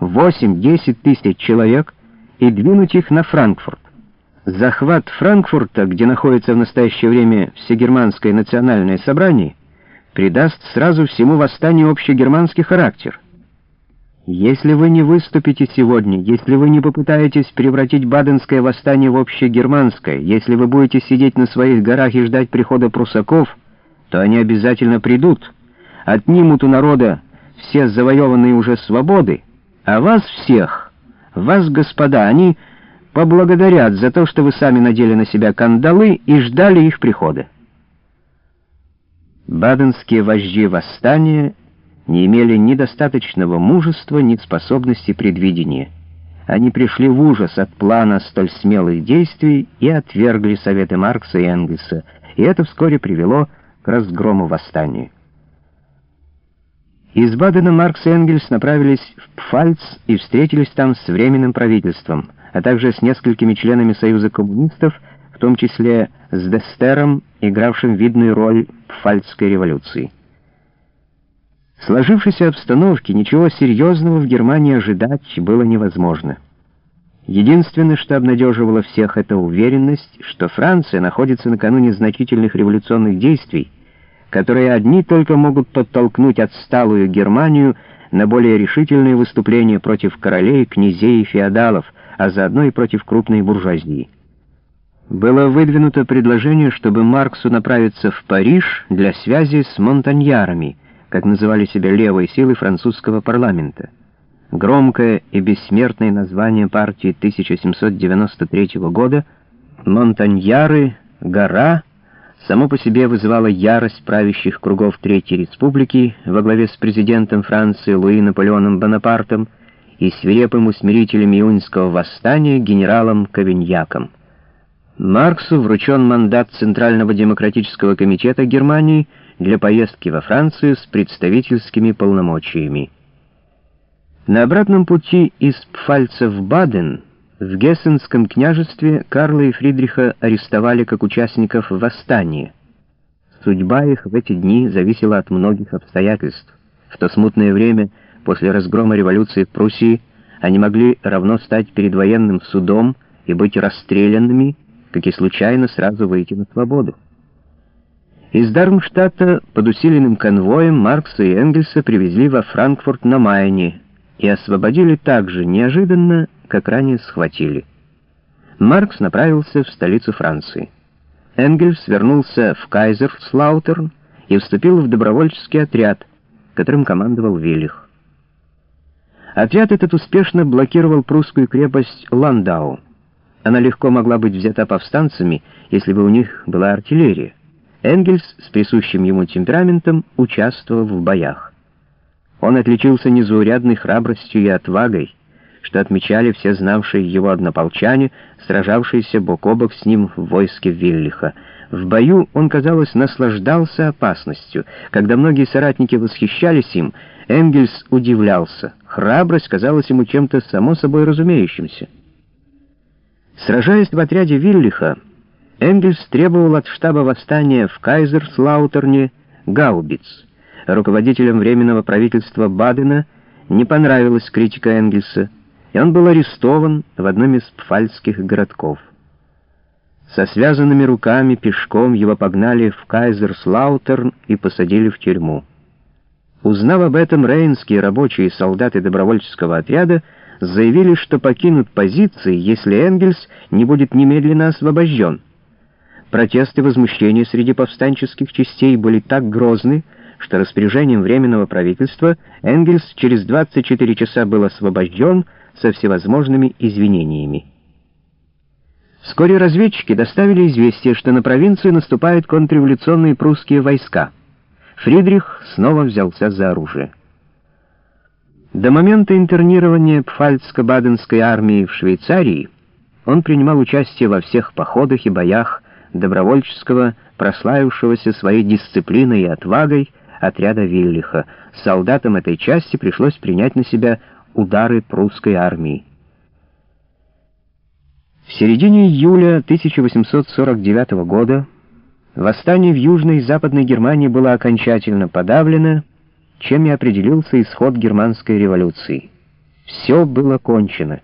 8-10 тысяч человек и двинуть их на Франкфурт. Захват Франкфурта, где находится в настоящее время Всегерманское национальное собрание, придаст сразу всему восстанию общегерманский характер. Если вы не выступите сегодня, если вы не попытаетесь превратить Баденское восстание в общегерманское, если вы будете сидеть на своих горах и ждать прихода прусаков, то они обязательно придут, отнимут у народа все завоеванные уже свободы, а вас всех, вас, господа, они поблагодарят за то, что вы сами надели на себя кандалы и ждали их прихода. Баденские вожди восстания не имели ни достаточного мужества, ни способности предвидения. Они пришли в ужас от плана столь смелых действий и отвергли советы Маркса и Энгельса, и это вскоре привело к разгрому восстания. Из Бадена Маркс и Энгельс направились в Пфальц и встретились там с Временным правительством, а также с несколькими членами Союза коммунистов, в том числе с Дестером, игравшим видную роль Пфальцской революции. В сложившейся обстановке ничего серьезного в Германии ожидать было невозможно. Единственное, что обнадеживало всех, это уверенность, что Франция находится накануне значительных революционных действий, которые одни только могут подтолкнуть отсталую Германию на более решительные выступления против королей, князей и феодалов, а заодно и против крупной буржуазии. Было выдвинуто предложение, чтобы Марксу направиться в Париж для связи с монтаньярами, как называли себя левые силы французского парламента. Громкое и бессмертное название партии 1793 года «Монтаньяры, гора» само по себе вызывало ярость правящих кругов Третьей Республики во главе с президентом Франции Луи Наполеоном Бонапартом и свирепым усмирителем июньского восстания генералом Кавиньяком. Марксу вручен мандат Центрального демократического комитета Германии для поездки во Францию с представительскими полномочиями. На обратном пути из Пфальца в Баден в Гессенском княжестве Карла и Фридриха арестовали как участников восстания. Судьба их в эти дни зависела от многих обстоятельств. В то смутное время, после разгрома революции в Пруссии, они могли равно стать перед военным судом и быть расстрелянными, как и случайно сразу выйти на свободу. Из Дармштадта под усиленным конвоем Маркса и Энгельса привезли во Франкфурт на Майне и освободили так же неожиданно, как ранее схватили. Маркс направился в столицу Франции. Энгельс вернулся в Кайзерслаутерн и вступил в добровольческий отряд, которым командовал Виллих. Отряд этот успешно блокировал прусскую крепость Ландау. Она легко могла быть взята повстанцами, если бы у них была артиллерия. Энгельс с присущим ему темпераментом участвовал в боях. Он отличился незаурядной храбростью и отвагой, что отмечали все знавшие его однополчане, сражавшиеся бок о бок с ним в войске Виллиха. В бою он, казалось, наслаждался опасностью. Когда многие соратники восхищались им, Энгельс удивлялся. Храбрость казалась ему чем-то само собой разумеющимся. Сражаясь в отряде Виллиха, Энгельс требовал от штаба восстания в Кайзерслаутерне гаубиц. Руководителям Временного правительства Бадена не понравилась критика Энгельса, и он был арестован в одном из пфальцских городков. Со связанными руками пешком его погнали в Кайзерслаутерн и посадили в тюрьму. Узнав об этом, рейнские рабочие и солдаты добровольческого отряда заявили, что покинут позиции, если Энгельс не будет немедленно освобожден. Протесты и возмущения среди повстанческих частей были так грозны, что распоряжением Временного правительства Энгельс через 24 часа был освобожден, со всевозможными извинениями. Вскоре разведчики доставили известие, что на провинцию наступают контрреволюционные прусские войска. Фридрих снова взялся за оружие. До момента интернирования Пфальцко-Баденской армии в Швейцарии он принимал участие во всех походах и боях добровольческого, прославившегося своей дисциплиной и отвагой отряда Виллиха. Солдатам этой части пришлось принять на себя удары прусской армии. В середине июля 1849 года восстание в Южной и Западной Германии было окончательно подавлено, чем и определился исход германской революции. Все было кончено.